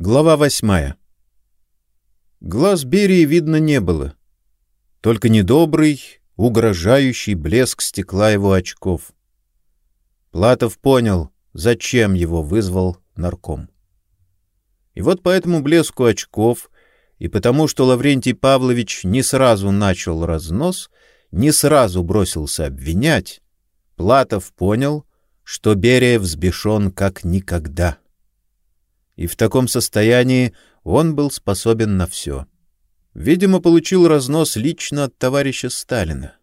Глава восьмая. Глаз Берии видно не было. Только недобрый, угрожающий блеск стекла его очков. Платов понял, зачем его вызвал нарком. И вот по этому блеску очков и потому, что Лаврентий Павлович не сразу начал разнос, не сразу бросился обвинять, Платов понял, что Берия взбешен как никогда и в таком состоянии он был способен на все. Видимо, получил разнос лично от товарища Сталина.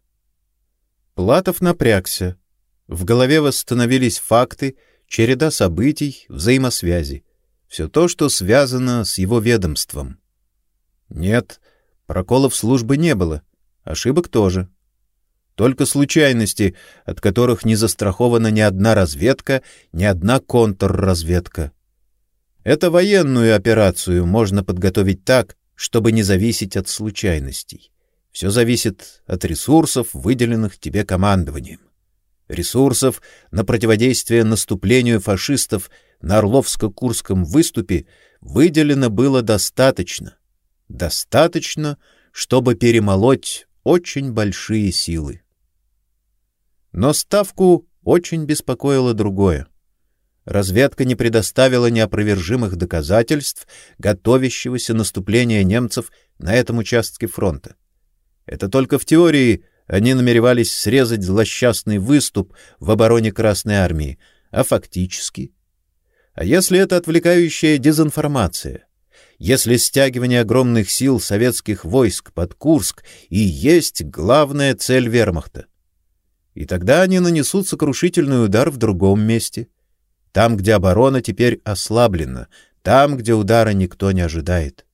Платов напрягся. В голове восстановились факты, череда событий, взаимосвязи. Все то, что связано с его ведомством. Нет, проколов службы не было, ошибок тоже. Только случайности, от которых не застрахована ни одна разведка, ни одна контрразведка. Это военную операцию можно подготовить так, чтобы не зависеть от случайностей. Все зависит от ресурсов, выделенных тебе командованием. Ресурсов на противодействие наступлению фашистов на Орловско-Курском выступе выделено было достаточно. Достаточно, чтобы перемолоть очень большие силы. Но Ставку очень беспокоило другое разведка не предоставила неопровержимых доказательств готовящегося наступления немцев на этом участке фронта. Это только в теории они намеревались срезать злосчастный выступ в обороне Красной армии, а фактически а если это отвлекающая дезинформация? Если стягивание огромных сил советских войск под Курск и есть главная цель вермахта? И тогда они нанесут сокрушительный удар в другом месте, там, где оборона теперь ослаблена, там, где удара никто не ожидает.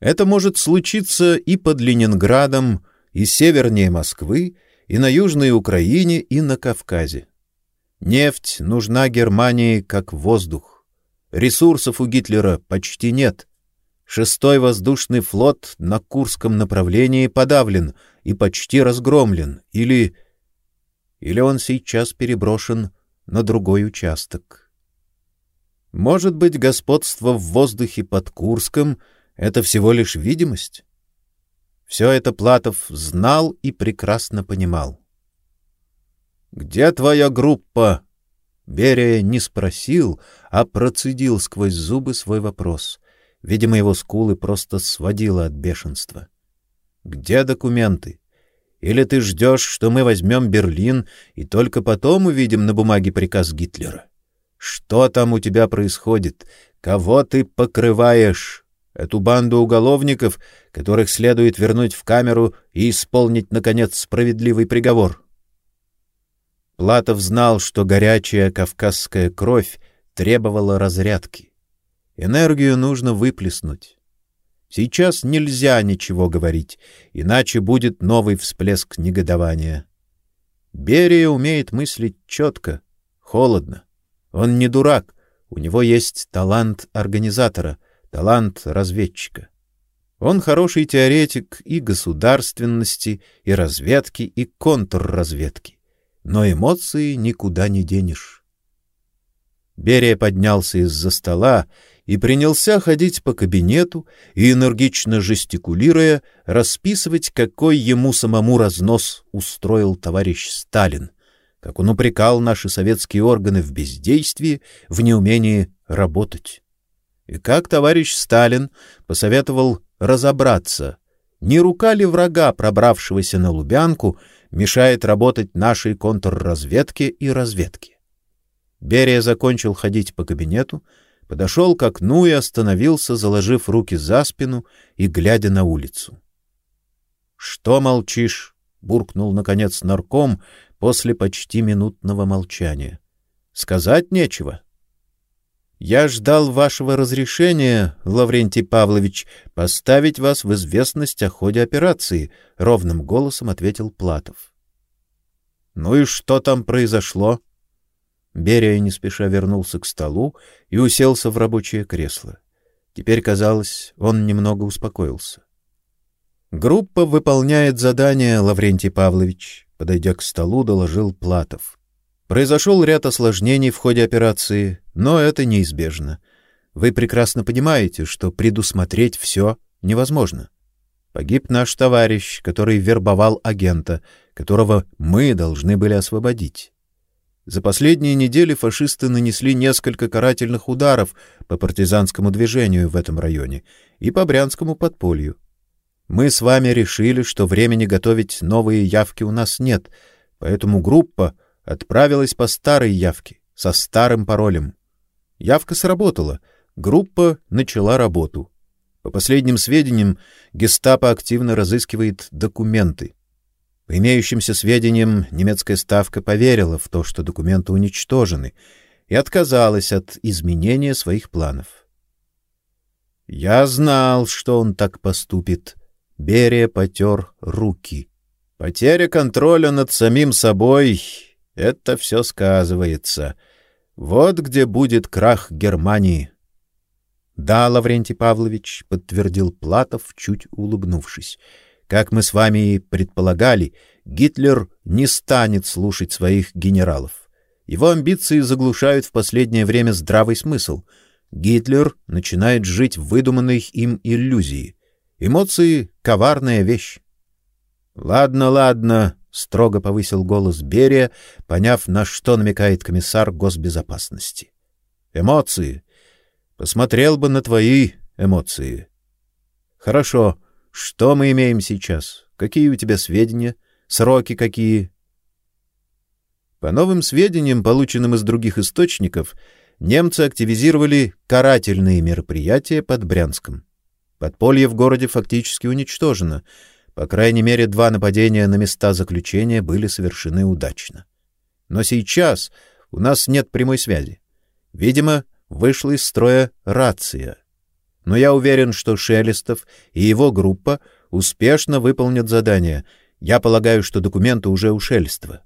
Это может случиться и под Ленинградом, и севернее Москвы, и на Южной Украине, и на Кавказе. Нефть нужна Германии как воздух. Ресурсов у Гитлера почти нет. Шестой воздушный флот на Курском направлении подавлен и почти разгромлен, или или он сейчас переброшен на другой участок. Может быть, господство в воздухе под Курском — это всего лишь видимость? Все это Платов знал и прекрасно понимал. «Где твоя группа?» Берия не спросил, а процедил сквозь зубы свой вопрос. Видимо, его скулы просто сводило от бешенства. «Где документы? Или ты ждешь, что мы возьмем Берлин и только потом увидим на бумаге приказ Гитлера? Что там у тебя происходит? Кого ты покрываешь? Эту банду уголовников, которых следует вернуть в камеру и исполнить наконец справедливый приговор. Платов знал, что горячая кавказская кровь требовала разрядки. Энергию нужно выплеснуть. Сейчас нельзя ничего говорить, иначе будет новый всплеск негодования. Берия умеет мыслить четко, холодно. Он не дурак, у него есть талант организатора, талант разведчика. Он хороший теоретик и государственности, и разведки, и контрразведки. Но эмоции никуда не денешь. Берия поднялся из-за стола и принялся ходить по кабинету и, энергично жестикулируя, расписывать, какой ему самому разнос устроил товарищ Сталин, как он упрекал наши советские органы в бездействии, в неумении работать. И как товарищ Сталин посоветовал разобраться, не рука ли врага, пробравшегося на Лубянку, мешает работать нашей контрразведке и разведке. Берия закончил ходить по кабинету, подошел к окну и остановился, заложив руки за спину и глядя на улицу. Что молчишь? буркнул наконец нарком после почти минутного молчания. Сказать нечего. Я ждал вашего разрешения, Лаврентий Павлович, поставить вас в известность о ходе операции, ровным голосом ответил Платов. Ну и что там произошло? Берия не спеша вернулся к столу и уселся в рабочее кресло. Теперь, казалось, он немного успокоился. Группа выполняет задание, Лаврентий Павлович, подойдя к столу, доложил Платов. Произошел ряд осложнений в ходе операции, но это неизбежно. Вы прекрасно понимаете, что предусмотреть все невозможно. Погиб наш товарищ, который вербовал агента, которого мы должны были освободить. За последние недели фашисты нанесли несколько карательных ударов по партизанскому движению в этом районе и по брянскому подполью. Мы с вами решили, что времени готовить новые явки у нас нет, поэтому группа отправилась по старой явке со старым паролем. Явка сработала, группа начала работу. По последним сведениям, Гестапо активно разыскивает документы. По имеющимся сведениям, немецкая ставка поверила в то, что документы уничтожены, и отказалась от изменения своих планов. Я знал, что он так поступит. Берия потер руки. Потеря контроля над самим собой — это все сказывается. Вот где будет крах Германии. — Да, Лаврентий Павлович, — подтвердил Платов, чуть улыбнувшись. Как мы с вами и предполагали, Гитлер не станет слушать своих генералов. Его амбиции заглушают в последнее время здравый смысл. Гитлер начинает жить в выдуманной им иллюзии. Эмоции — коварная вещь. — Ладно, ладно, — строго повысил голос Берия, поняв, на что намекает комиссар госбезопасности. — Эмоции. Посмотрел бы на твои эмоции. — Хорошо. — что мы имеем сейчас? Какие у тебя сведения? Сроки какие? По новым сведениям, полученным из других источников, немцы активизировали карательные мероприятия под Брянском. Подполье в городе фактически уничтожено. По крайней мере, два нападения на места заключения были совершены удачно. Но сейчас у нас нет прямой связи. Видимо, вышла из строя рация но я уверен, что Шелестов и его группа успешно выполнят задание. Я полагаю, что документы уже у Шелестова.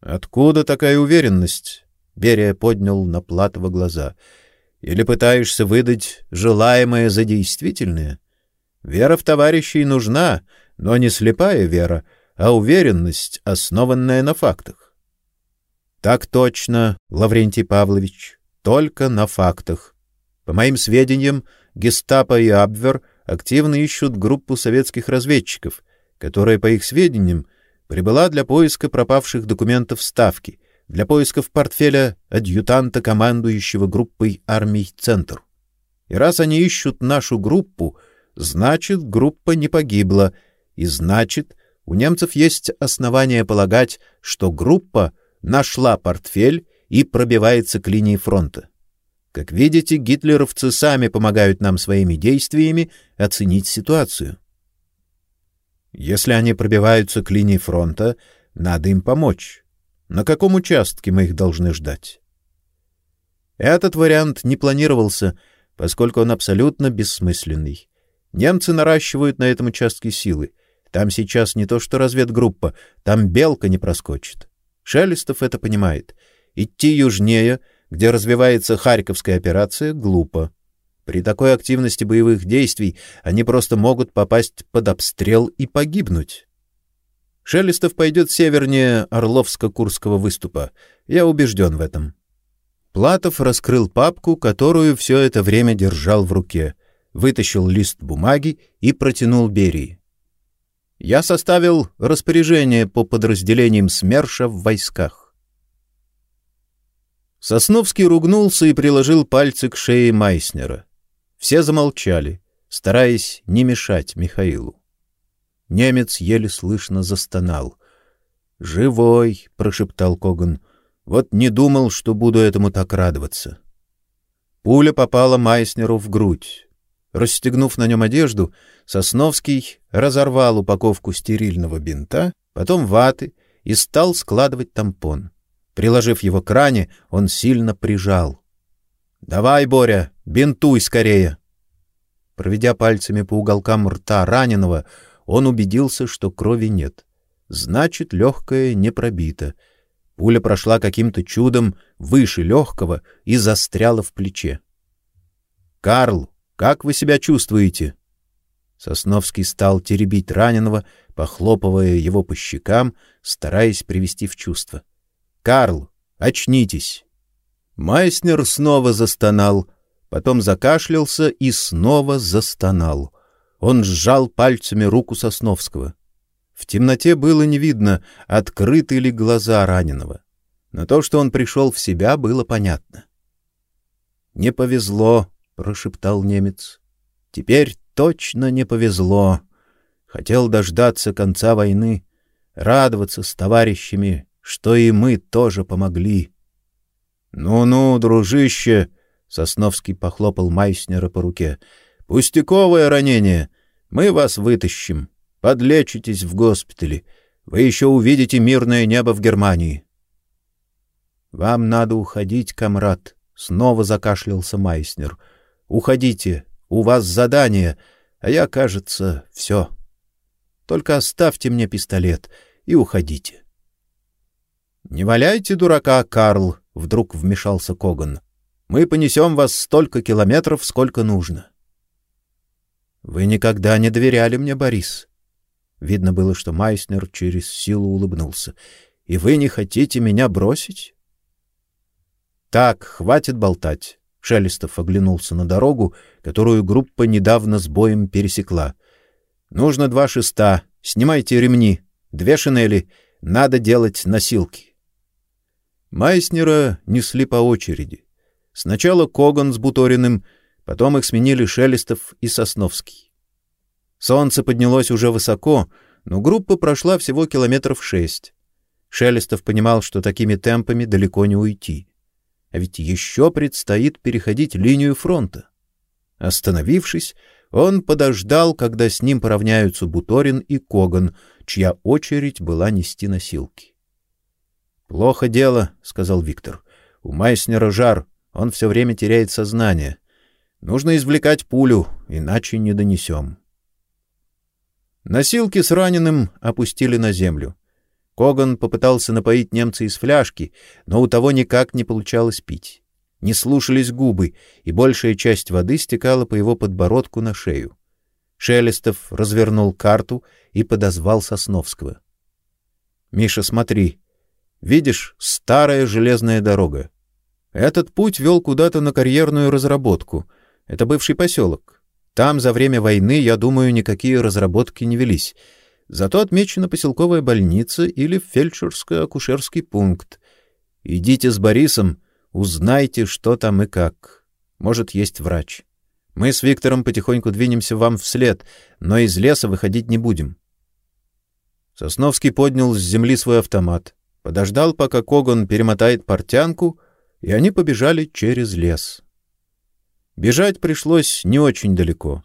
Откуда такая уверенность? Берия поднял на Платова глаза. Или пытаешься выдать желаемое за действительное? Вера в товарищей нужна, но не слепая вера, а уверенность, основанная на фактах. Так точно, Лаврентий Павлович, только на фактах. По моим сведениям, Гестапо и Абвер активно ищут группу советских разведчиков, которая, по их сведениям, прибыла для поиска пропавших документов Ставки, для поисков портфеля адъютанта, командующего группой армий «Центр». И раз они ищут нашу группу, значит, группа не погибла, и значит, у немцев есть основания полагать, что группа нашла портфель и пробивается к линии фронта. Как видите, гитлеровцы сами помогают нам своими действиями оценить ситуацию. Если они пробиваются к линии фронта, надо им помочь. На каком участке мы их должны ждать? Этот вариант не планировался, поскольку он абсолютно бессмысленный. Немцы наращивают на этом участке силы. Там сейчас не то что разведгруппа, там белка не проскочит. Шелестов это понимает. Идти южнее — где развивается Харьковская операция, глупо. При такой активности боевых действий они просто могут попасть под обстрел и погибнуть. Шелестов пойдет севернее Орловско-Курского выступа. Я убежден в этом. Платов раскрыл папку, которую все это время держал в руке, вытащил лист бумаги и протянул Берии. Я составил распоряжение по подразделениям СМЕРШа в войсках. Сосновский ругнулся и приложил пальцы к шее Майснера. Все замолчали, стараясь не мешать Михаилу. Немец еле слышно застонал. «Живой!» — прошептал Коган. «Вот не думал, что буду этому так радоваться». Пуля попала Майснеру в грудь. Расстегнув на нем одежду, Сосновский разорвал упаковку стерильного бинта, потом ваты и стал складывать тампон. Приложив его к ране, он сильно прижал. «Давай, Боря, бинтуй скорее!» Проведя пальцами по уголкам рта раненого, он убедился, что крови нет. Значит, легкое не пробито. Пуля прошла каким-то чудом выше легкого и застряла в плече. «Карл, как вы себя чувствуете?» Сосновский стал теребить раненого, похлопывая его по щекам, стараясь привести в чувство. — Карл, очнитесь. Майснер снова застонал, потом закашлялся и снова застонал. Он сжал пальцами руку Сосновского. В темноте было не видно, открыты ли глаза раненого. Но то, что он пришел в себя, было понятно. «Не повезло», — прошептал немец. «Теперь точно не повезло. Хотел дождаться конца войны, радоваться с товарищами, что и мы тоже помогли». «Ну-ну, дружище», — Сосновский похлопал Майснера по руке, — «пустяковое ранение. Мы вас вытащим. Подлечитесь в госпитале. Вы еще увидите мирное небо в Германии». «Вам надо уходить, комрад», — снова закашлялся Майснер. «Уходите. У вас задание, а я, кажется, все. Только оставьте мне пистолет и уходите». «Не валяйте дурака, Карл», — вдруг вмешался Коган. «Мы понесем вас столько километров, сколько нужно». «Вы никогда не доверяли мне, Борис». Видно было, что Майснер через силу улыбнулся. «И вы не хотите меня бросить?» «Так, хватит болтать». Шелестов оглянулся на дорогу, которую группа недавно с боем пересекла. «Нужно два шеста. Снимайте ремни. Две шинели. Надо делать носилки». Майснера несли по очереди. Сначала Коган с Буториным, потом их сменили Шелестов и Сосновский. Солнце поднялось уже высоко, но группа прошла всего километров шесть. Шелестов понимал, что такими темпами далеко не уйти. А ведь еще предстоит переходить линию фронта. Остановившись, он подождал, когда с ним поравняются Буторин и Коган, чья очередь была нести носилки. Плохо дело, сказал Виктор. У Майснера жар, он все время теряет сознание. Нужно извлекать пулю, иначе не донесем». Носилки с раненым опустили на землю. Коган попытался напоить немца из фляжки, но у того никак не получалось пить. Не слушались губы, и большая часть воды стекала по его подбородку на шею. Шелестов развернул карту и подозвал Сосновского. Миша, смотри, Видишь, старая железная дорога. Этот путь вел куда-то на карьерную разработку. Это бывший поселок. Там за время войны, я думаю, никакие разработки не велись. Зато отмечена поселковая больница или фельдшерско-акушерский пункт. Идите с Борисом, узнайте, что там и как. Может, есть врач. Мы с Виктором потихоньку двинемся вам вслед, но из леса выходить не будем. Сосновский поднял с земли свой автомат подождал, пока Коган перемотает портянку, и они побежали через лес. Бежать пришлось не очень далеко,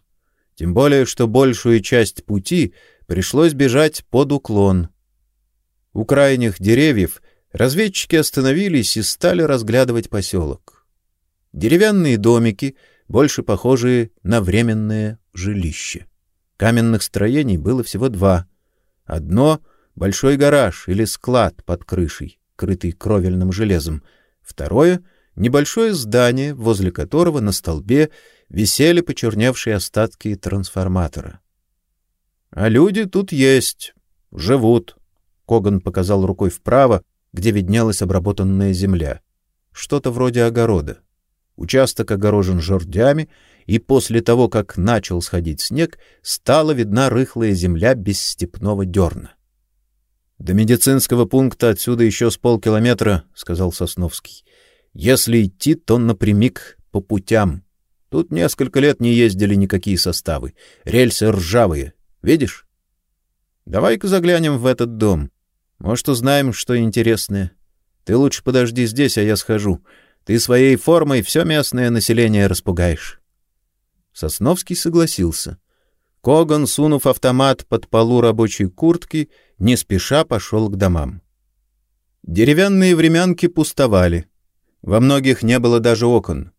тем более что большую часть пути пришлось бежать под уклон. У крайних деревьев разведчики остановились и стали разглядывать поселок. Деревянные домики, больше похожие на временное жилище. Каменных строений было всего два. Одно — большой гараж или склад под крышей, крытый кровельным железом. Второе — небольшое здание, возле которого на столбе висели почерневшие остатки трансформатора. — А люди тут есть, живут. Коган показал рукой вправо, где виднелась обработанная земля. Что-то вроде огорода. Участок огорожен жердями, и после того, как начал сходить снег, стала видна рыхлая земля без степного дерна. До медицинского пункта отсюда еще с полкилометра, сказал Сосновский. Если идти, то напрямик по путям. Тут несколько лет не ездили никакие составы. Рельсы ржавые. Видишь? Давай-ка заглянем в этот дом. Может, узнаем, что интересное. Ты лучше подожди здесь, а я схожу. Ты своей формой все местное население распугаешь. Сосновский согласился. Коган, сунув автомат под полу рабочей куртки, не спеша пошел к домам. Деревянные времянки пустовали. Во многих не было даже окон.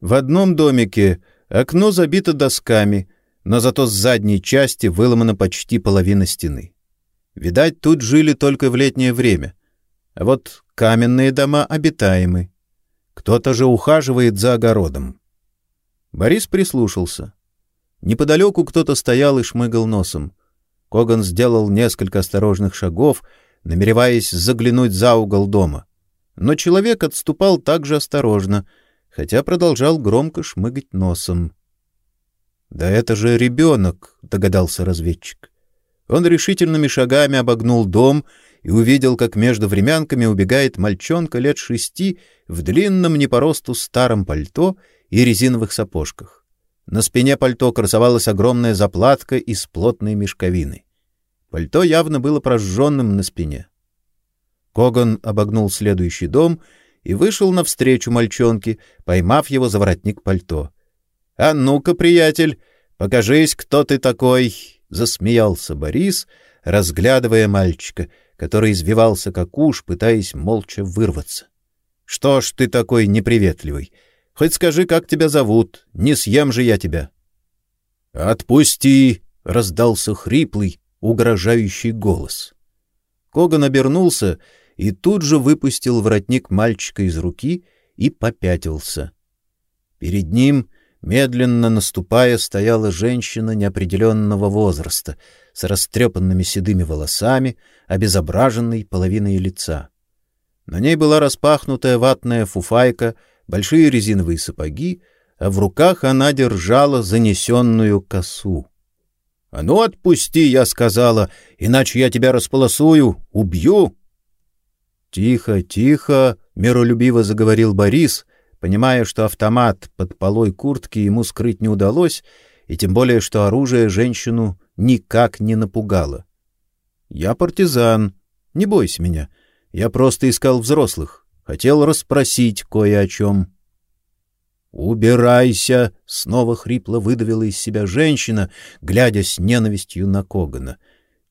В одном домике окно забито досками, но зато с задней части выломана почти половина стены. Видать, тут жили только в летнее время. А вот каменные дома обитаемы. Кто-то же ухаживает за огородом. Борис прислушался. Неподалеку кто-то стоял и шмыгал носом. Коган сделал несколько осторожных шагов, намереваясь заглянуть за угол дома. Но человек отступал так же осторожно, хотя продолжал громко шмыгать носом. «Да это же ребенок», — догадался разведчик. Он решительными шагами обогнул дом и увидел, как между времянками убегает мальчонка лет шести в длинном не по росту старом пальто и резиновых сапожках. На спине пальто красовалась огромная заплатка из плотной мешковины. Пальто явно было прожженным на спине. Коган обогнул следующий дом и вышел навстречу мальчонке, поймав его за воротник пальто. — А ну-ка, приятель, покажись, кто ты такой! — засмеялся Борис, разглядывая мальчика, который извивался как уж, пытаясь молча вырваться. — Что ж ты такой неприветливый? Хоть скажи, как тебя зовут, не съем же я тебя. — Отпусти! — раздался хриплый, угрожающий голос. Коган обернулся и тут же выпустил воротник мальчика из руки и попятился. Перед ним, медленно наступая, стояла женщина неопределенного возраста с растрепанными седыми волосами, обезображенной половиной лица. На ней была распахнутая ватная фуфайка, большие резиновые сапоги, а в руках она держала занесенную косу. — А ну отпусти, я сказала, иначе я тебя располосую, убью! Тихо, тихо, миролюбиво заговорил Борис, понимая, что автомат под полой куртки ему скрыть не удалось, и тем более, что оружие женщину никак не напугало. Я партизан. Не бойся меня. Я просто искал взрослых, хотел расспросить кое о чем. Убирайся, снова хрипло выдавила из себя женщина, глядя с ненавистью на Когана.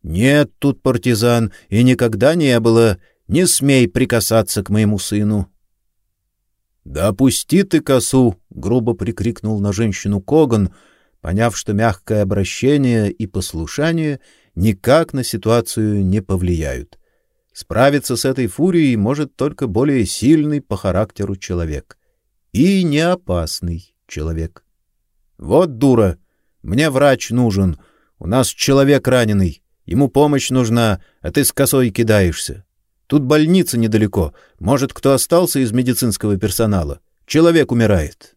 Нет тут партизан и никогда не было. Не смей прикасаться к моему сыну. — Да опусти ты косу! — грубо прикрикнул на женщину Коган, поняв, что мягкое обращение и послушание никак на ситуацию не повлияют. Справиться с этой фурией может только более сильный по характеру человек. И не опасный человек. — Вот дура! Мне врач нужен. У нас человек раненый. Ему помощь нужна, а ты с косой кидаешься. Тут больница недалеко. Может, кто остался из медицинского персонала? Человек умирает.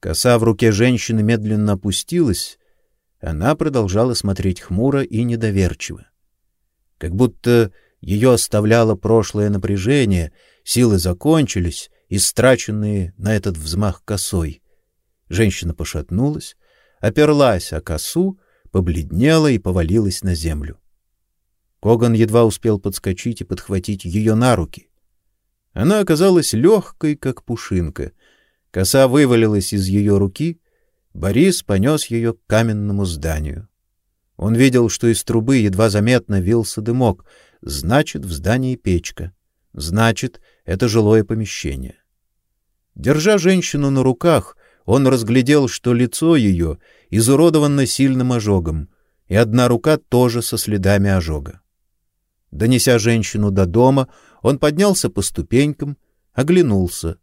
Коса в руке женщины медленно опустилась. Она продолжала смотреть хмуро и недоверчиво. Как будто ее оставляло прошлое напряжение, силы закончились, истраченные на этот взмах косой. Женщина пошатнулась, оперлась о косу, побледнела и повалилась на землю. Коган едва успел подскочить и подхватить ее на руки. Она оказалась легкой, как пушинка. Коса вывалилась из ее руки. Борис понес ее к каменному зданию. Он видел, что из трубы едва заметно вился дымок. Значит, в здании печка. Значит, это жилое помещение. Держа женщину на руках, он разглядел, что лицо ее изуродовано сильным ожогом, и одна рука тоже со следами ожога. Донеся женщину до дома, он поднялся по ступенькам, оглянулся.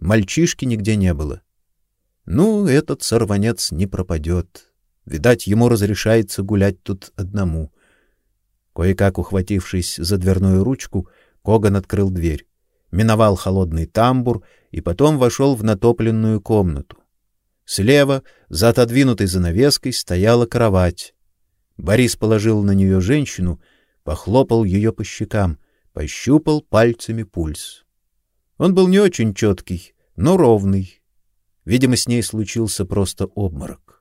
Мальчишки нигде не было. Ну, этот сорванец не пропадет. Видать, ему разрешается гулять тут одному. Кое-как ухватившись за дверную ручку, Коган открыл дверь, миновал холодный тамбур и потом вошел в натопленную комнату. Слева, за отодвинутой занавеской, стояла кровать. Борис положил на нее женщину — похлопал ее по щекам, пощупал пальцами пульс. Он был не очень четкий, но ровный. Видимо, с ней случился просто обморок.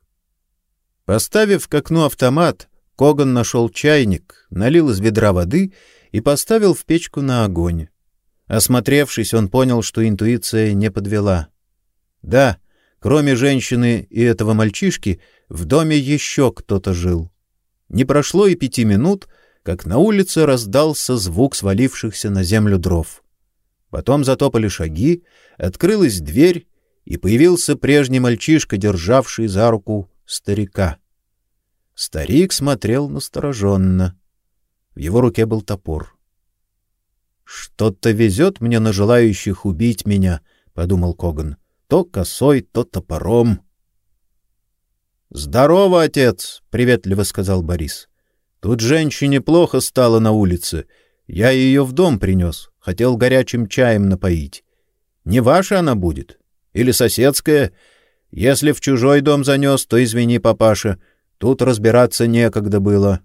Поставив к окну автомат, Коган нашел чайник, налил из ведра воды и поставил в печку на огонь. Осмотревшись, он понял, что интуиция не подвела. Да, кроме женщины и этого мальчишки, в доме еще кто-то жил. Не прошло и пяти минут, как на улице раздался звук свалившихся на землю дров. Потом затопали шаги, открылась дверь, и появился прежний мальчишка, державший за руку старика. Старик смотрел настороженно. В его руке был топор. «Что-то везет мне на желающих убить меня», — подумал Коган. «То косой, то топором». «Здорово, отец!» — приветливо сказал Борис. Тут женщине плохо стало на улице. Я ее в дом принес, хотел горячим чаем напоить. Не ваша она будет? Или соседская? Если в чужой дом занес, то извини, папаша, тут разбираться некогда было.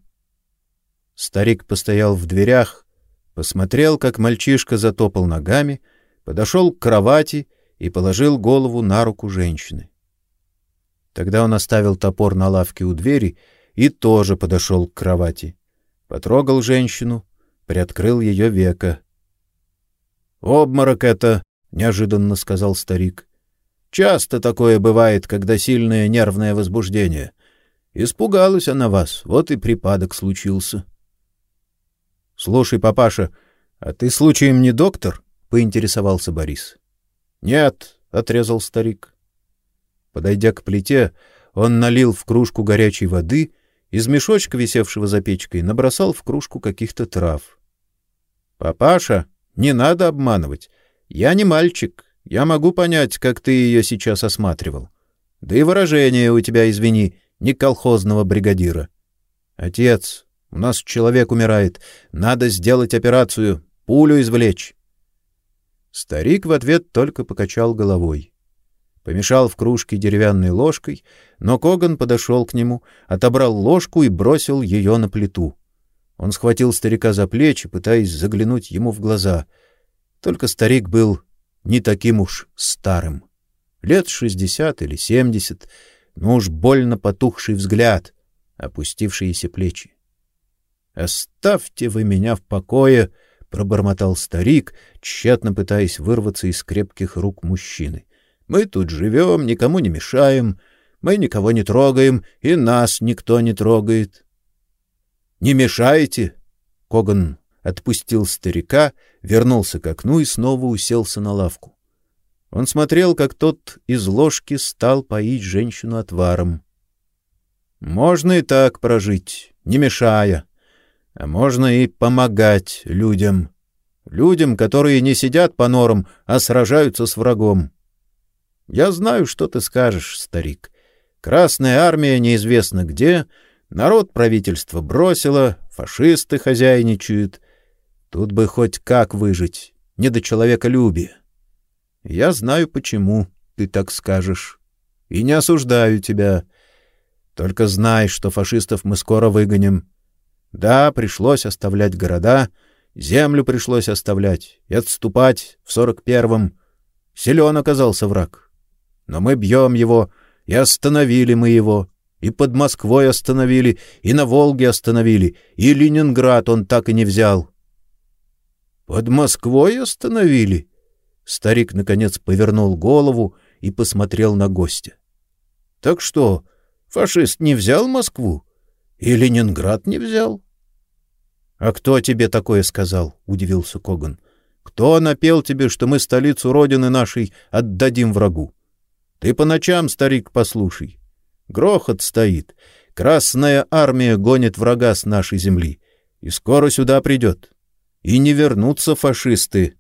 Старик постоял в дверях, посмотрел, как мальчишка затопал ногами, подошел к кровати и положил голову на руку женщины. Тогда он оставил топор на лавке у двери и тоже подошел к кровати. Потрогал женщину, приоткрыл ее веко. «Обморок это!» — неожиданно сказал старик. «Часто такое бывает, когда сильное нервное возбуждение. Испугалась она вас, вот и припадок случился». «Слушай, папаша, а ты случаем не доктор?» — поинтересовался Борис. «Нет», — отрезал старик. Подойдя к плите, он налил в кружку горячей воды, из мешочка, висевшего за печкой, набросал в кружку каких-то трав. «Папаша, не надо обманывать. Я не мальчик. Я могу понять, как ты ее сейчас осматривал. Да и выражение у тебя, извини, не колхозного бригадира. Отец, у нас человек умирает. Надо сделать операцию, пулю извлечь». Старик в ответ только покачал головой помешал в кружке деревянной ложкой, но Коган подошел к нему, отобрал ложку и бросил ее на плиту. Он схватил старика за плечи, пытаясь заглянуть ему в глаза. Только старик был не таким уж старым. Лет шестьдесят или семьдесят, но уж больно потухший взгляд, опустившиеся плечи. «Оставьте вы меня в покое!» — пробормотал старик, тщетно пытаясь вырваться из крепких рук мужчины. Мы тут живем, никому не мешаем, мы никого не трогаем, и нас никто не трогает. — Не мешаете? Коган отпустил старика, вернулся к окну и снова уселся на лавку. Он смотрел, как тот из ложки стал поить женщину отваром. Можно и так прожить, не мешая, а можно и помогать людям, людям, которые не сидят по норам, а сражаются с врагом. Я знаю, что ты скажешь, старик. Красная армия неизвестно где, народ правительство бросило, фашисты хозяйничают. Тут бы хоть как выжить, не до человеколюбия. Я знаю, почему ты так скажешь. И не осуждаю тебя. Только знай, что фашистов мы скоро выгоним. Да, пришлось оставлять города, землю пришлось оставлять и отступать в сорок первом. Силен оказался враг. Но мы бьем его, и остановили мы его, и под Москвой остановили, и на Волге остановили, и Ленинград он так и не взял. Под Москвой остановили? Старик наконец повернул голову и посмотрел на гостя. Так что, фашист не взял Москву? И Ленинград не взял? А кто тебе такое сказал? удивился Коган. Кто напел тебе, что мы столицу родины нашей отдадим врагу? Ты по ночам, старик, послушай. Грохот стоит. Красная армия гонит врага с нашей земли. И скоро сюда придет. И не вернутся фашисты.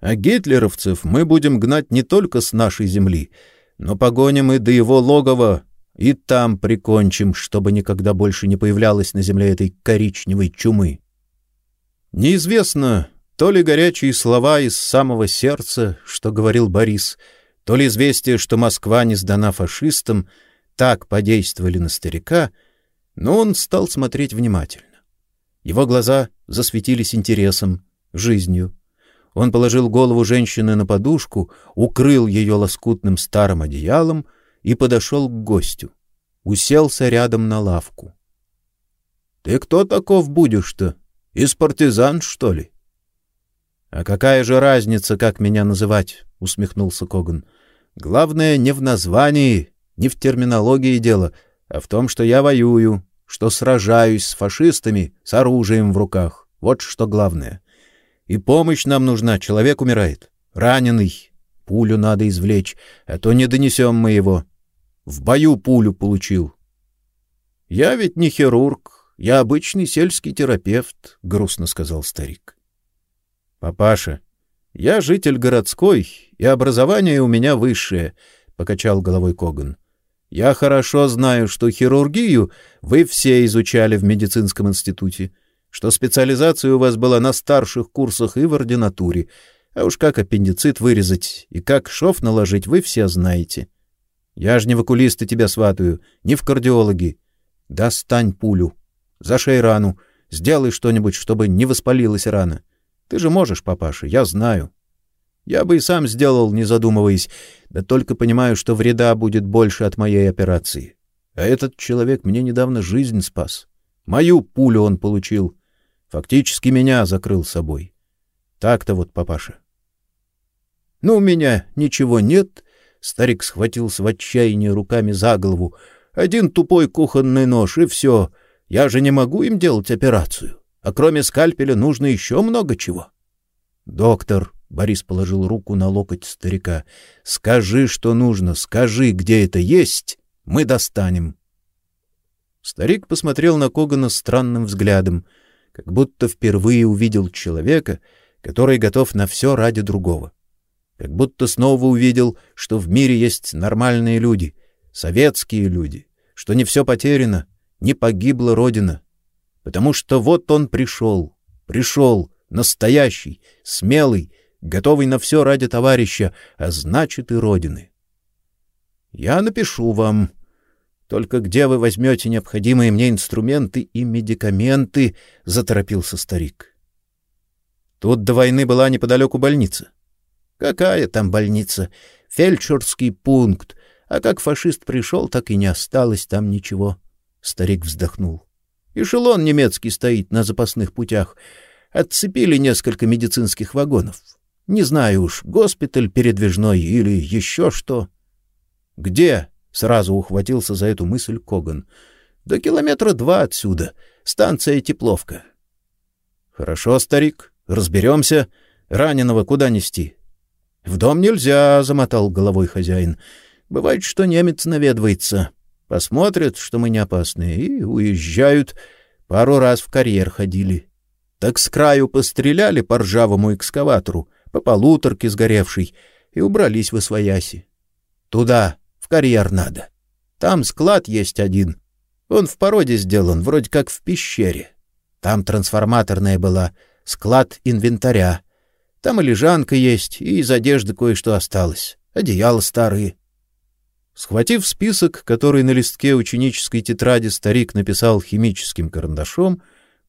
А гитлеровцев мы будем гнать не только с нашей земли, но погоним и до его логова, и там прикончим, чтобы никогда больше не появлялась на земле этой коричневой чумы. Неизвестно, то ли горячие слова из самого сердца, что говорил Борис — то ли известие, что Москва не сдана фашистам, так подействовали на старика, но он стал смотреть внимательно. Его глаза засветились интересом, жизнью. Он положил голову женщины на подушку, укрыл ее лоскутным старым одеялом и подошел к гостю. Уселся рядом на лавку. — Ты кто таков будешь-то? Из партизан, что ли? — А какая же разница, как меня называть? — усмехнулся Коган. Главное не в названии, не в терминологии дело, а в том, что я воюю, что сражаюсь с фашистами с оружием в руках. Вот что главное. И помощь нам нужна, человек умирает, раненый. Пулю надо извлечь, а то не донесем мы его. В бою пулю получил. Я ведь не хирург, я обычный сельский терапевт, грустно сказал старик. Папаша, я житель городской, и образование у меня высшее, покачал головой Коган. Я хорошо знаю, что хирургию вы все изучали в медицинском институте, что специализация у вас была на старших курсах и в ординатуре, А уж как аппендицит вырезать и как шов наложить, вы все знаете. Я ж не в окулисты тебя сватаю, не в кардиологи. Достань пулю, зашей рану, сделай что-нибудь, чтобы не воспалилась рана. Ты же можешь, папаша, я знаю. Я бы и сам сделал, не задумываясь, да только понимаю, что вреда будет больше от моей операции. А этот человек мне недавно жизнь спас. Мою пулю он получил. Фактически меня закрыл собой. Так-то вот, папаша. Ну, у меня ничего нет. Старик схватился в отчаянии руками за голову. Один тупой кухонный нож, и все. Я же не могу им делать операцию. А кроме скальпеля нужно еще много чего. Доктор, Борис положил руку на локоть старика. Скажи, что нужно, скажи, где это есть, мы достанем. Старик посмотрел на Когана странным взглядом, как будто впервые увидел человека, который готов на все ради другого. Как будто снова увидел, что в мире есть нормальные люди, советские люди, что не все потеряно, не погибла родина. Потому что вот он пришел, пришел, настоящий, смелый, готовый на все ради товарища, а значит и родины. Я напишу вам, только где вы возьмете необходимые мне инструменты и медикаменты, заторопился старик. Тут до войны была неподалеку больница. Какая там больница? Фельдшерский пункт. А как фашист пришел, так и не осталось там ничего. Старик вздохнул. Эшелон немецкий стоит на запасных путях. Отцепили несколько медицинских вагонов. Не знаю уж, госпиталь передвижной или еще что. Где? Сразу ухватился за эту мысль Коган. До километра два отсюда. Станция Тепловка. Хорошо, старик, разберемся. Раненого куда нести? В дом нельзя, замотал головой хозяин. Бывает, что немец наведывается. Посмотрят, что мы не опасные, и уезжают. Пару раз в карьер ходили. Так с краю постреляли по ржавому экскаватору, по полуторке сгоревшей, и убрались в освояси. Туда, в карьер надо. Там склад есть один. Он в породе сделан, вроде как в пещере. Там трансформаторная была, склад инвентаря. Там и лежанка есть, и из одежды кое-что осталось. Одеяла старые. Схватив список, который на листке ученической тетради старик написал химическим карандашом,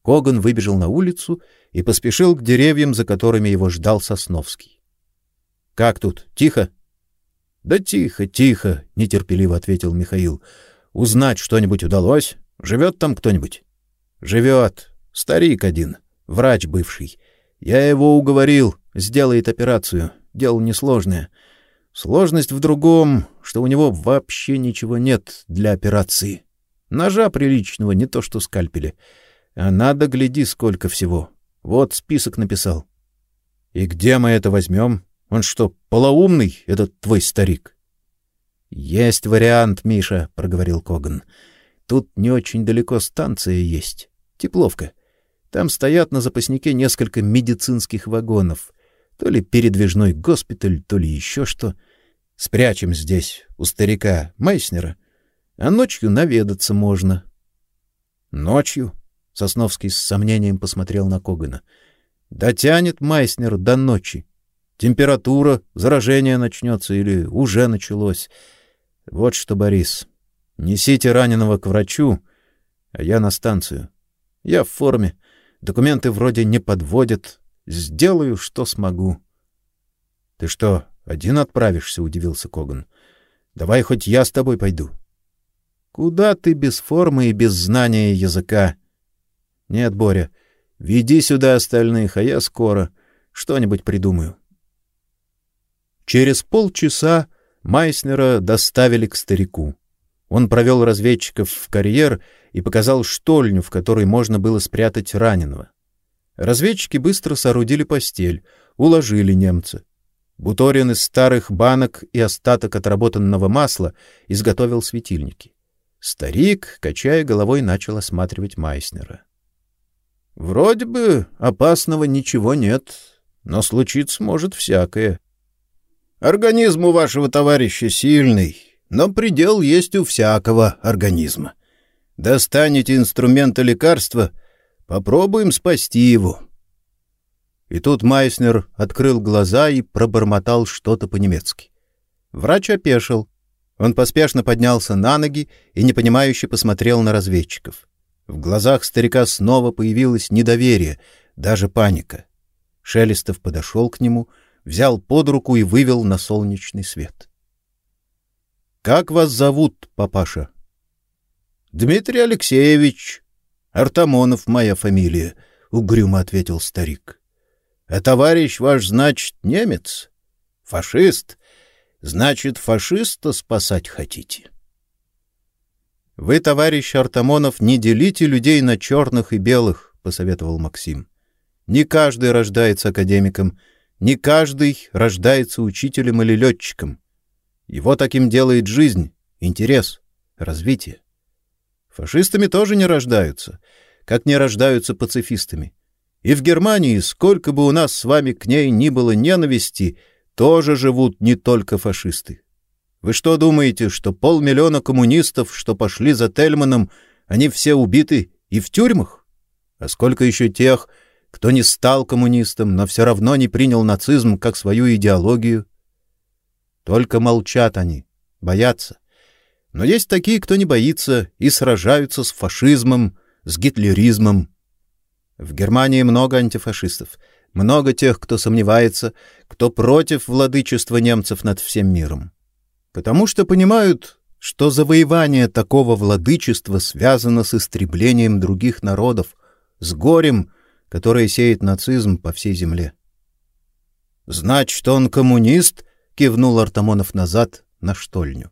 Коган выбежал на улицу и поспешил к деревьям, за которыми его ждал Сосновский. — Как тут? Тихо? Да тихо, тихо, нетерпеливо ответил Михаил. Узнать что-нибудь удалось? Живет там кто-нибудь? Живет. Старик один, врач бывший. Я его уговорил, сделает операцию. Дело несложное. Сложность в другом, что у него вообще ничего нет для операции. Ножа приличного, не то что скальпеля. А надо, гляди, сколько всего. Вот список написал. И где мы это возьмем? Он что, полоумный, этот твой старик? — Есть вариант, Миша, — проговорил Коган. — Тут не очень далеко станция есть. Тепловка. Там стоят на запаснике несколько медицинских вагонов. То ли передвижной госпиталь, то ли еще что. Спрячем здесь, у старика Майснера. А ночью наведаться можно. — Ночью? — Сосновский с сомнением посмотрел на Когана. — Дотянет Майснер до ночи. Температура, заражение начнется или уже началось. Вот что, Борис, несите раненого к врачу, а я на станцию. Я в форме, документы вроде не подводят, сделаю, что смогу. — Ты что, один отправишься? — удивился Коган. — Давай хоть я с тобой пойду. — Куда ты без формы и без знания языка? — Нет, Боря, веди сюда остальных, а я скоро что-нибудь придумаю. — Через полчаса Майснера доставили к старику. Он провел разведчиков в карьер и показал штольню, в которой можно было спрятать раненого. Разведчики быстро соорудили постель, уложили немца. Буторин из старых банок и остаток отработанного масла изготовил светильники. Старик, качая головой, начал осматривать Майснера. — Вроде бы опасного ничего нет, но случиться может всякое. Организм у вашего товарища сильный, но предел есть у всякого организма. Достанете инструменты лекарства, попробуем спасти его. И тут Майснер открыл глаза и пробормотал что-то по-немецки. Врач опешил. Он поспешно поднялся на ноги и непонимающе посмотрел на разведчиков. В глазах старика снова появилось недоверие, даже паника. Шелестов подошел к нему, взял под руку и вывел на солнечный свет. — Как вас зовут, папаша? — Дмитрий Алексеевич. Артамонов моя фамилия, — угрюмо ответил старик. — А товарищ ваш, значит, немец? Фашист? Значит, фашиста спасать хотите? — Вы, товарищ Артамонов, не делите людей на черных и белых, — посоветовал Максим. — Не каждый рождается академиком, не каждый рождается учителем или летчиком. Его таким делает жизнь, интерес, развитие. Фашистами тоже не рождаются, как не рождаются пацифистами. И в Германии, сколько бы у нас с вами к ней ни было ненависти, тоже живут не только фашисты. Вы что думаете, что полмиллиона коммунистов, что пошли за Тельманом, они все убиты и в тюрьмах? А сколько еще тех, кто не стал коммунистом, но все равно не принял нацизм как свою идеологию? Только молчат они, боятся. Но есть такие, кто не боится и сражаются с фашизмом, с гитлеризмом. В Германии много антифашистов, много тех, кто сомневается, кто против владычества немцев над всем миром. Потому что понимают, что завоевание такого владычества связано с истреблением других народов, с горем, которое сеет нацизм по всей земле. «Значит, он коммунист?» — кивнул Артамонов назад на штольню.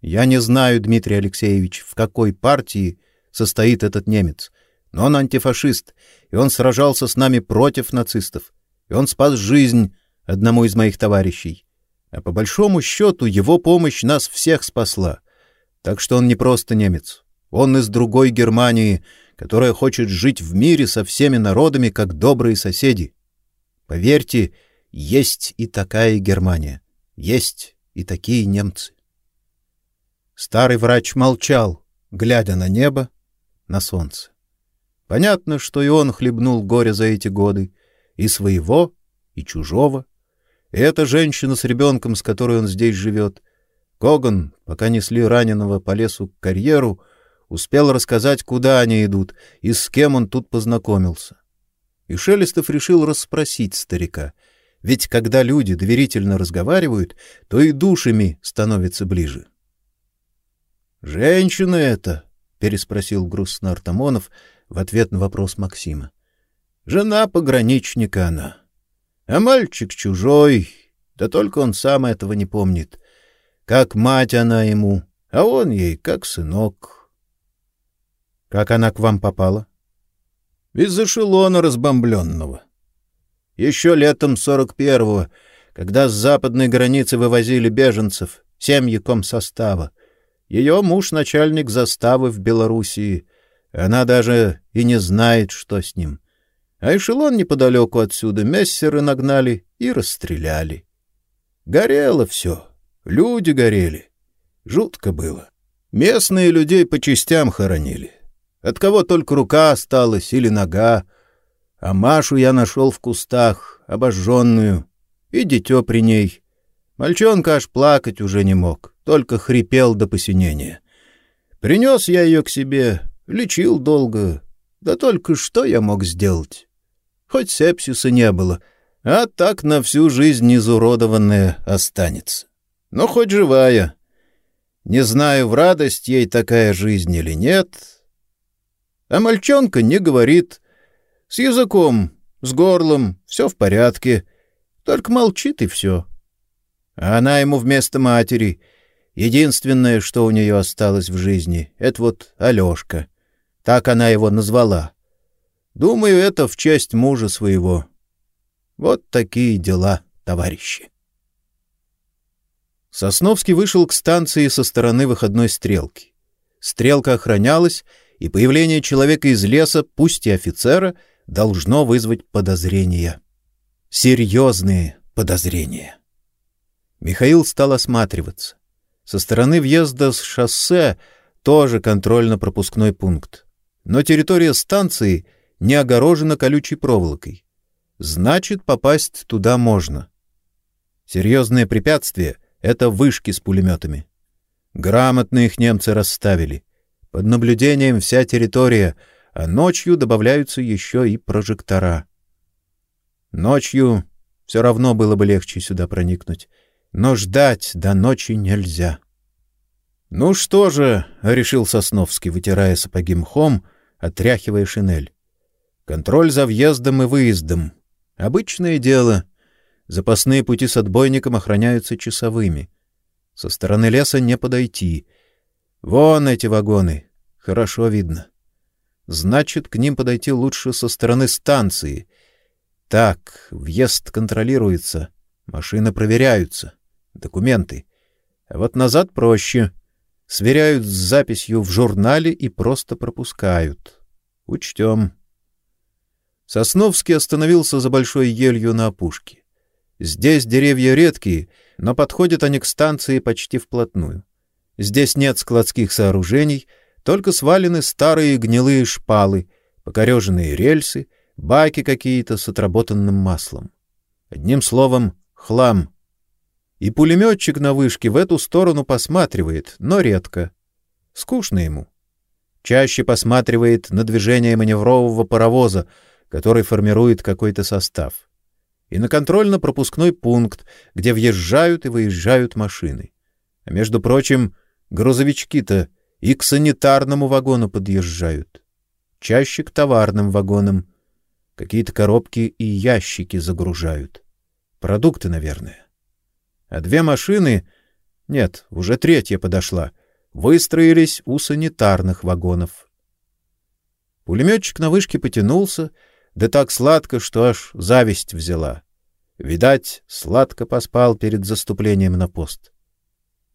«Я не знаю, Дмитрий Алексеевич, в какой партии состоит этот немец, но он антифашист, и он сражался с нами против нацистов, и он спас жизнь одному из моих товарищей. А по большому счету его помощь нас всех спасла. Так что он не просто немец. Он из другой Германии, которая хочет жить в мире со всеми народами, как добрые соседи. Поверьте, есть и такая Германия, есть и такие немцы. Старый врач молчал, глядя на небо, на солнце. Понятно, что и он хлебнул горе за эти годы, и своего, и чужого. И эта женщина с ребенком, с которой он здесь живет. Коган, пока несли раненого по лесу к карьеру, успел рассказать, куда они идут и с кем он тут познакомился. И Шелестов решил расспросить старика, ведь когда люди доверительно разговаривают, то и душами становятся ближе. «Женщина это?» — переспросил грустно Артамонов в ответ на вопрос Максима. «Жена пограничника она. А мальчик чужой, да только он сам этого не помнит. Как мать она ему, а он ей как сынок. Как она к вам попала? Из эшелона разбомбленного. Еще летом сорок первого, когда с западной границы вывозили беженцев, семьи комсостава. Ее муж — начальник заставы в Белоруссии. Она даже и не знает, что с ним. А эшелон неподалеку отсюда мессеры нагнали и расстреляли. Горело все, люди горели. Жутко было. Местные людей по частям хоронили. От кого только рука осталась или нога. А Машу я нашел в кустах, обожженную, и дитё при ней. Мальчонка аж плакать уже не мог, только хрипел до посинения. Принес я ее к себе, лечил долго. Да только что я мог сделать? Хоть сепсиса не было, а так на всю жизнь изуродованная останется. Но хоть живая. Не знаю, в радость ей такая жизнь или нет. А мальчонка не говорит. С языком, с горлом, все в порядке. Только молчит и все. А она ему вместо матери. Единственное, что у нее осталось в жизни, — это вот Алешка. Так она его назвала. Думаю, это в честь мужа своего. Вот такие дела, товарищи. Сосновский вышел к станции со стороны выходной стрелки. Стрелка охранялась, и появление человека из леса, пусть и офицера, должно вызвать подозрения. Серьезные подозрения. Михаил стал осматриваться. Со стороны въезда с шоссе тоже контрольно-пропускной пункт. Но территория станции — не огорожена колючей проволокой. значит, попасть туда можно. Серьезное препятствие — это вышки с пулеметами. Грамотно их немцы расставили. Под наблюдением вся территория, а ночью добавляются еще и прожектора. Ночью все равно было бы легче сюда проникнуть, но ждать до ночи нельзя. — Ну что же, — решил Сосновский, вытирая сапоги мхом, отряхивая шинель. — Контроль за въездом и выездом. Обычное дело. Запасные пути с отбойником охраняются часовыми. Со стороны леса не подойти. Вон эти вагоны. Хорошо видно. Значит, к ним подойти лучше со стороны станции. Так, въезд контролируется, машины проверяются, документы. А вот назад проще. Сверяют с записью в журнале и просто пропускают. Учтем. Сосновский остановился за большой елью на опушке. Здесь деревья редкие, но подходят они к станции почти вплотную. Здесь нет складских сооружений, только свалены старые гнилые шпалы, покореженные рельсы, баки какие-то с отработанным маслом. Одним словом, хлам. И пулеметчик на вышке в эту сторону посматривает, но редко. Скучно ему. Чаще посматривает на движение маневрового паровоза, который формирует какой-то состав и на контрольно-пропускной пункт, где въезжают и выезжают машины. А между прочим, грузовички-то и к санитарному вагону подъезжают. Чаще к товарным вагонам. Какие-то коробки и ящики загружают. Продукты, наверное. А две машины, нет, уже третья подошла, выстроились у санитарных вагонов. Пулеметчик на вышке потянулся, да так сладко, что аж зависть взяла. Видать, сладко поспал перед заступлением на пост.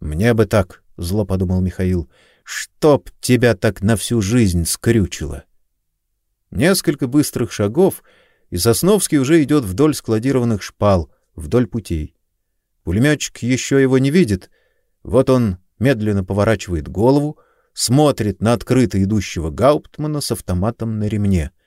Мне бы так, зло подумал Михаил, чтоб тебя так на всю жизнь скрючило. Несколько быстрых шагов, и Сосновский уже идет вдоль складированных шпал, вдоль путей. Пулеметчик еще его не видит. Вот он медленно поворачивает голову, смотрит на открыто идущего гауптмана с автоматом на ремне —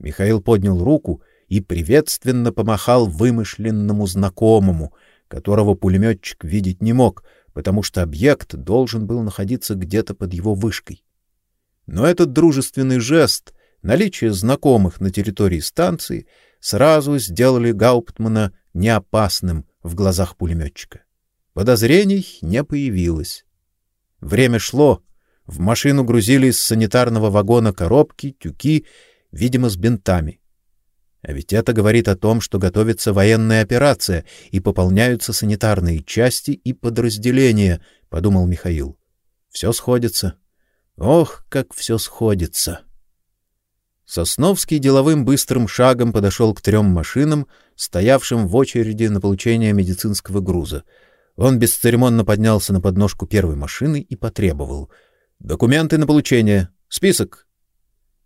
Михаил поднял руку и приветственно помахал вымышленному знакомому, которого пулеметчик видеть не мог, потому что объект должен был находиться где-то под его вышкой. Но этот дружественный жест, наличие знакомых на территории станции сразу сделали Гауптмана неопасным в глазах пулеметчика. Подозрений не появилось. Время шло, в машину грузили из санитарного вагона коробки, тюки видимо, с бинтами. А ведь это говорит о том, что готовится военная операция и пополняются санитарные части и подразделения, подумал Михаил. Все сходится. Ох, как все сходится. Сосновский деловым быстрым шагом подошел к трем машинам, стоявшим в очереди на получение медицинского груза. Он бесцеремонно поднялся на подножку первой машины и потребовал: "Документы на получение, список,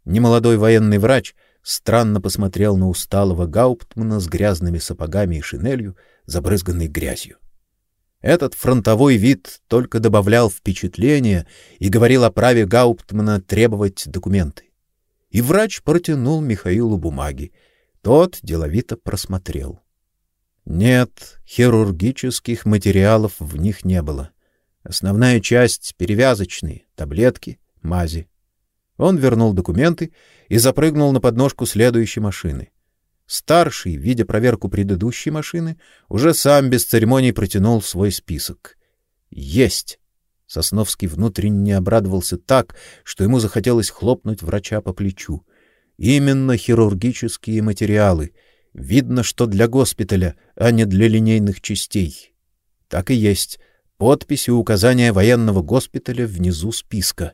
Немолодой военный врач странно посмотрел на усталого гауптмана с грязными сапогами и шинелью, забрызганной грязью. Этот фронтовой вид только добавлял впечатления и говорил о праве гауптмана требовать документы. И врач протянул Михаилу бумаги. Тот деловито просмотрел. Нет, хирургических материалов в них не было. Основная часть перевязочные, таблетки, мази. Он вернул документы и запрыгнул на подножку следующей машины. Старший, видя проверку предыдущей машины, уже сам без церемоний протянул свой список. Есть. Сосновский внутренне обрадовался так, что ему захотелось хлопнуть врача по плечу. Именно хирургические материалы. Видно, что для госпиталя, а не для линейных частей. Так и есть. Подпись и указания военного госпиталя внизу списка.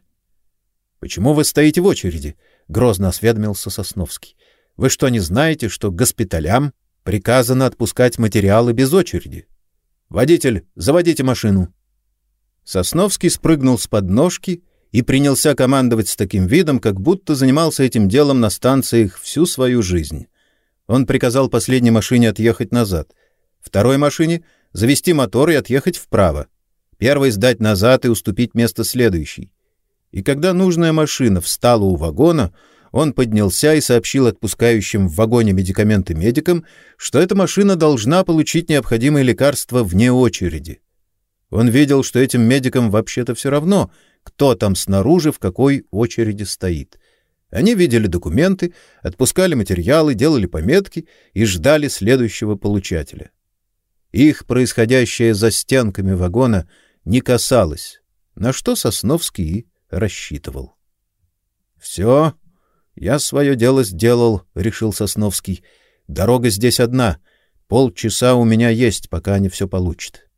Почему вы стоите в очереди? грозно осведомился Сосновский. Вы что, не знаете, что госпиталям приказано отпускать материалы без очереди? Водитель, заводите машину. Сосновский спрыгнул с подножки и принялся командовать с таким видом, как будто занимался этим делом на станциях всю свою жизнь. Он приказал последней машине отъехать назад, второй машине завести мотор и отъехать вправо, первой сдать назад и уступить место следующей. И когда нужная машина встала у вагона, он поднялся и сообщил отпускающим в вагоне медикаменты медикам, что эта машина должна получить необходимые лекарства вне очереди. Он видел, что этим медикам вообще-то все равно, кто там снаружи в какой очереди стоит. Они видели документы, отпускали материалы, делали пометки и ждали следующего получателя. Их происходящее за стенками вагона не касалось, на что Сосновский рассчитывал. «Все, я свое дело сделал», — решил Сосновский. «Дорога здесь одна. Полчаса у меня есть, пока они все получат».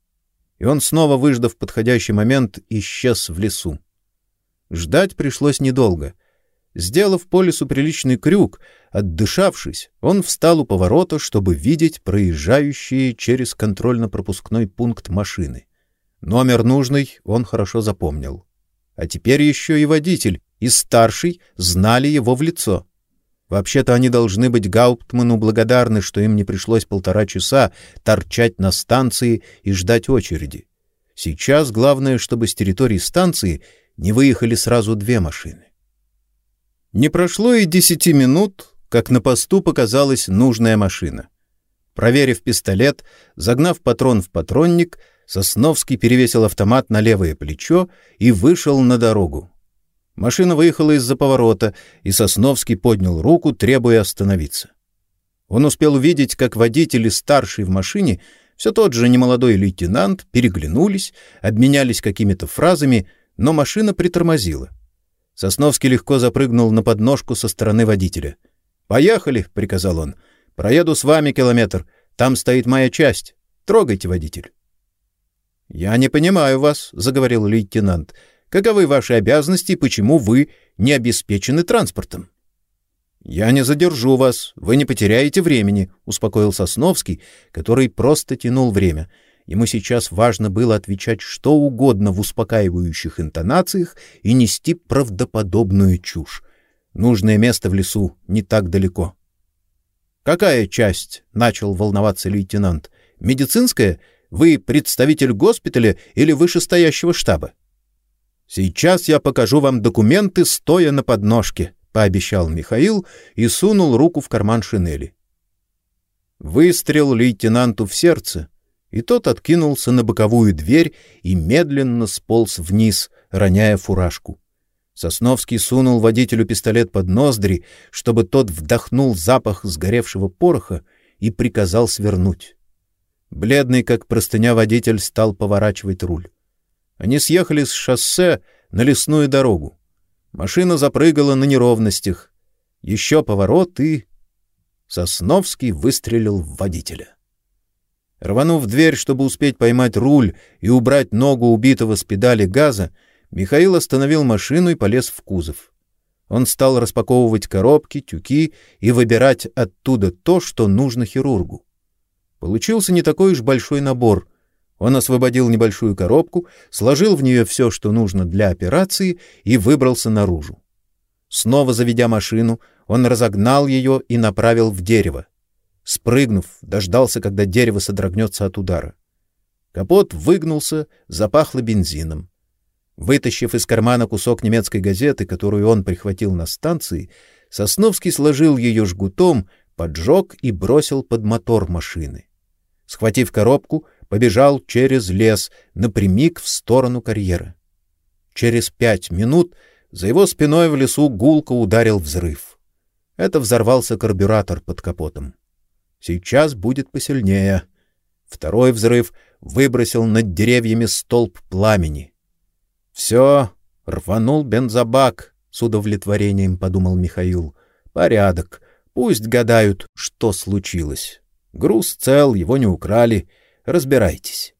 И он, снова выждав подходящий момент, исчез в лесу. Ждать пришлось недолго. Сделав по лесу приличный крюк, отдышавшись, он встал у поворота, чтобы видеть проезжающие через контрольно-пропускной пункт машины. Номер нужный он хорошо запомнил. А теперь еще и водитель, и старший знали его в лицо. Вообще-то они должны быть Гауптману благодарны, что им не пришлось полтора часа торчать на станции и ждать очереди. Сейчас главное, чтобы с территории станции не выехали сразу две машины. Не прошло и десяти минут, как на посту показалась нужная машина. Проверив пистолет, загнав патрон в патронник, Сосновский перевесил автомат на левое плечо и вышел на дорогу. Машина выехала из-за поворота, и Сосновский поднял руку, требуя остановиться. Он успел увидеть, как водитель и старший в машине, все тот же немолодой лейтенант, переглянулись, обменялись какими-то фразами, но машина притормозила. Сосновский легко запрыгнул на подножку со стороны водителя. «Поехали!» — приказал он. «Проеду с вами километр. Там стоит моя часть. Трогайте, водитель». «Я не понимаю вас», — заговорил лейтенант. «Каковы ваши обязанности и почему вы не обеспечены транспортом?» «Я не задержу вас, вы не потеряете времени», — успокоил Сосновский, который просто тянул время. Ему сейчас важно было отвечать что угодно в успокаивающих интонациях и нести правдоподобную чушь. Нужное место в лесу не так далеко. «Какая часть?» — начал волноваться лейтенант. «Медицинская вы представитель госпиталя или вышестоящего штаба? Сейчас я покажу вам документы, стоя на подножке, пообещал Михаил и сунул руку в карман шинели. Выстрел лейтенанту в сердце, и тот откинулся на боковую дверь и медленно сполз вниз, роняя фуражку. Сосновский сунул водителю пистолет под ноздри, чтобы тот вдохнул запах сгоревшего пороха и приказал свернуть. Бледный, как простыня, водитель стал поворачивать руль. Они съехали с шоссе на лесную дорогу. Машина запрыгала на неровностях. Еще поворот и... Сосновский выстрелил в водителя. Рванув дверь, чтобы успеть поймать руль и убрать ногу убитого с педали газа, Михаил остановил машину и полез в кузов. Он стал распаковывать коробки, тюки и выбирать оттуда то, что нужно хирургу. Получился не такой уж большой набор. Он освободил небольшую коробку, сложил в нее все, что нужно для операции, и выбрался наружу. Снова заведя машину, он разогнал ее и направил в дерево. Спрыгнув, дождался, когда дерево содрогнется от удара. Капот выгнулся, запахло бензином. Вытащив из кармана кусок немецкой газеты, которую он прихватил на станции, Сосновский сложил ее жгутом, поджег и бросил под мотор машины. Схватив коробку, побежал через лес, напрямик в сторону карьера. Через пять минут за его спиной в лесу гулко ударил взрыв. Это взорвался карбюратор под капотом. Сейчас будет посильнее. Второй взрыв выбросил над деревьями столб пламени. Все, рванул бензобак, с удовлетворением подумал Михаил. Порядок. Пусть гадают, что случилось. Груз цел, его не украли. Разбирайтесь.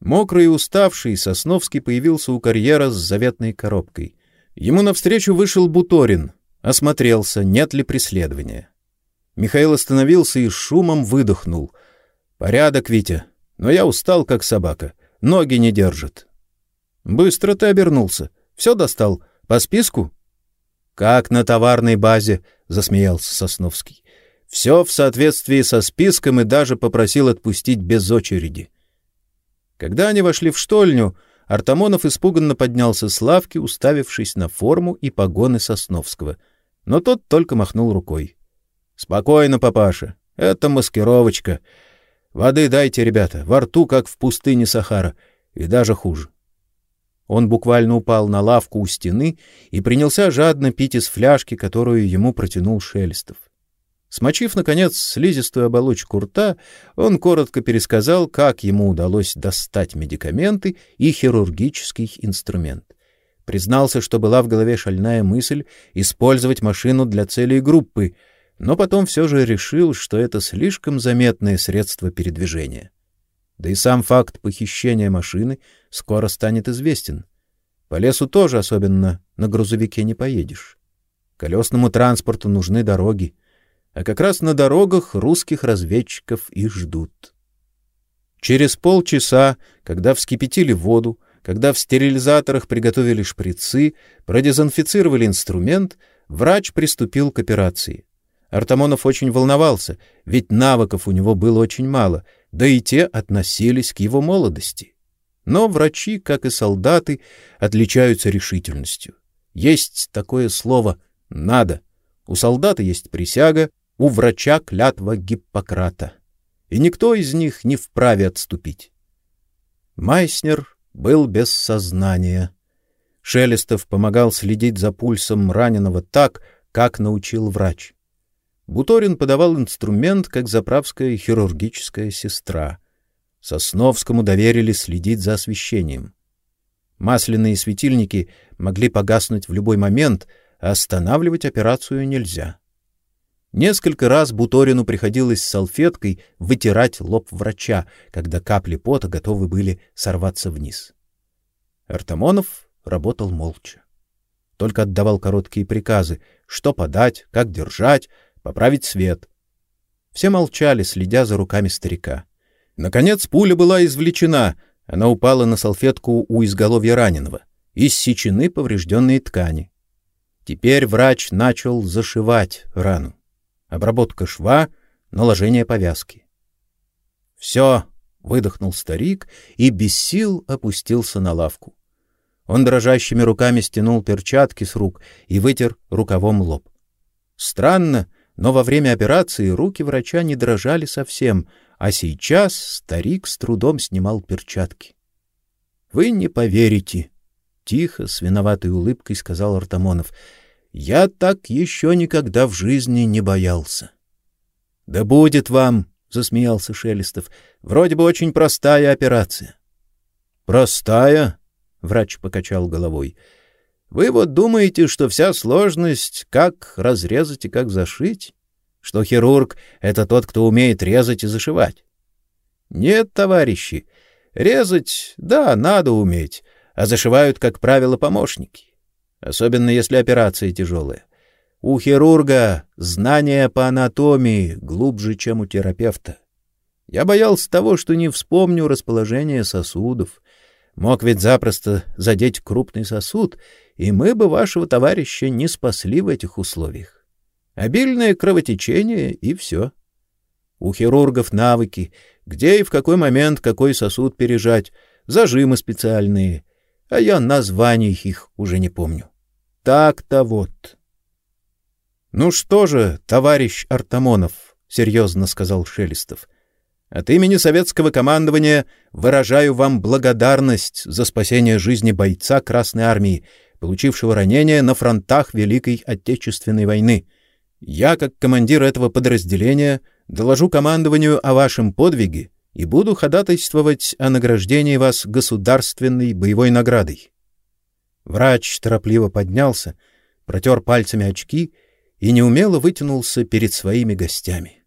Мокрый и уставший, Сосновский появился у карьера с заветной коробкой. Ему навстречу вышел Буторин, осмотрелся, нет ли преследования. Михаил остановился и шумом выдохнул. «Порядок, Витя, но я устал, как собака. Ноги не держат». «Быстро ты обернулся. Все достал? По списку?» «Как на товарной базе», — засмеялся Сосновский. Все в соответствии со списком и даже попросил отпустить без очереди. Когда они вошли в штольню, Артамонов испуганно поднялся с лавки, уставившись на форму и погоны Сосновского. Но тот только махнул рукой. Спокойно, папаша. Это маскировочка. Воды дайте, ребята. Во рту как в пустыне Сахара, и даже хуже. Он буквально упал на лавку у стены и принялся жадно пить из фляжки, которую ему протянул Шелестов. Смочив, наконец, слизистую оболочку рта, он коротко пересказал, как ему удалось достать медикаменты и хирургический инструмент. Признался, что была в голове шальная мысль использовать машину для целей группы, но потом все же решил, что это слишком заметное средство передвижения. Да и сам факт похищения машины скоро станет известен. По лесу тоже особенно на грузовике не поедешь. Колесному транспорту нужны дороги а как раз на дорогах русских разведчиков и ждут. Через полчаса, когда вскипятили воду, когда в стерилизаторах приготовили шприцы, продезинфицировали инструмент, врач приступил к операции. Артамонов очень волновался, ведь навыков у него было очень мало, да и те относились к его молодости. Но врачи, как и солдаты, отличаются решительностью. Есть такое слово «надо». У солдата есть присяга, у врача клятва Гиппократа, и никто из них не вправе отступить. Майснер был без сознания. Шелестов помогал следить за пульсом раненого так, как научил врач. Буторин подавал инструмент, как заправская хирургическая сестра. Сосновскому доверили следить за освещением. Масляные светильники могли погаснуть в любой момент, а останавливать операцию нельзя. Несколько раз Буторину приходилось салфеткой вытирать лоб врача, когда капли пота готовы были сорваться вниз. Артамонов работал молча. Только отдавал короткие приказы, что подать, как держать, поправить свет. Все молчали, следя за руками старика. Наконец пуля была извлечена, она упала на салфетку у изголовья раненого. Иссечены поврежденные ткани. Теперь врач начал зашивать рану обработка шва, наложение повязки. «Все!» — выдохнул старик и без сил опустился на лавку. Он дрожащими руками стянул перчатки с рук и вытер рукавом лоб. Странно, но во время операции руки врача не дрожали совсем, а сейчас старик с трудом снимал перчатки. Вы не поверите, тихо, с виноватой улыбкой сказал Артамонов. Я так еще никогда в жизни не боялся. — Да будет вам, — засмеялся Шелестов, — вроде бы очень простая операция. — Простая? — врач покачал головой. — Вы вот думаете, что вся сложность — как разрезать и как зашить? Что хирург — это тот, кто умеет резать и зашивать? Нет, товарищи, резать, да, надо уметь, а зашивают, как правило, помощники особенно если операция тяжелая. У хирурга знания по анатомии глубже, чем у терапевта. Я боялся того, что не вспомню расположение сосудов. Мог ведь запросто задеть крупный сосуд, и мы бы вашего товарища не спасли в этих условиях. Обильное кровотечение и все. У хирургов навыки, где и в какой момент какой сосуд пережать, зажимы специальные, а я названий их уже не помню. Так-то вот. Ну что же, товарищ Артамонов, серьезно сказал Шелестов. От имени советского командования выражаю вам благодарность за спасение жизни бойца Красной армии, получившего ранение на фронтах Великой Отечественной войны. Я, как командир этого подразделения, доложу командованию о вашем подвиге и буду ходатайствовать о награждении вас государственной боевой наградой. Врач торопливо поднялся, протер пальцами очки и неумело вытянулся перед своими гостями.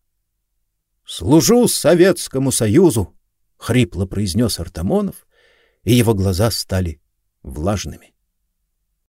«Служу Советскому Союзу!» — хрипло произнес Артамонов, и его глаза стали влажными.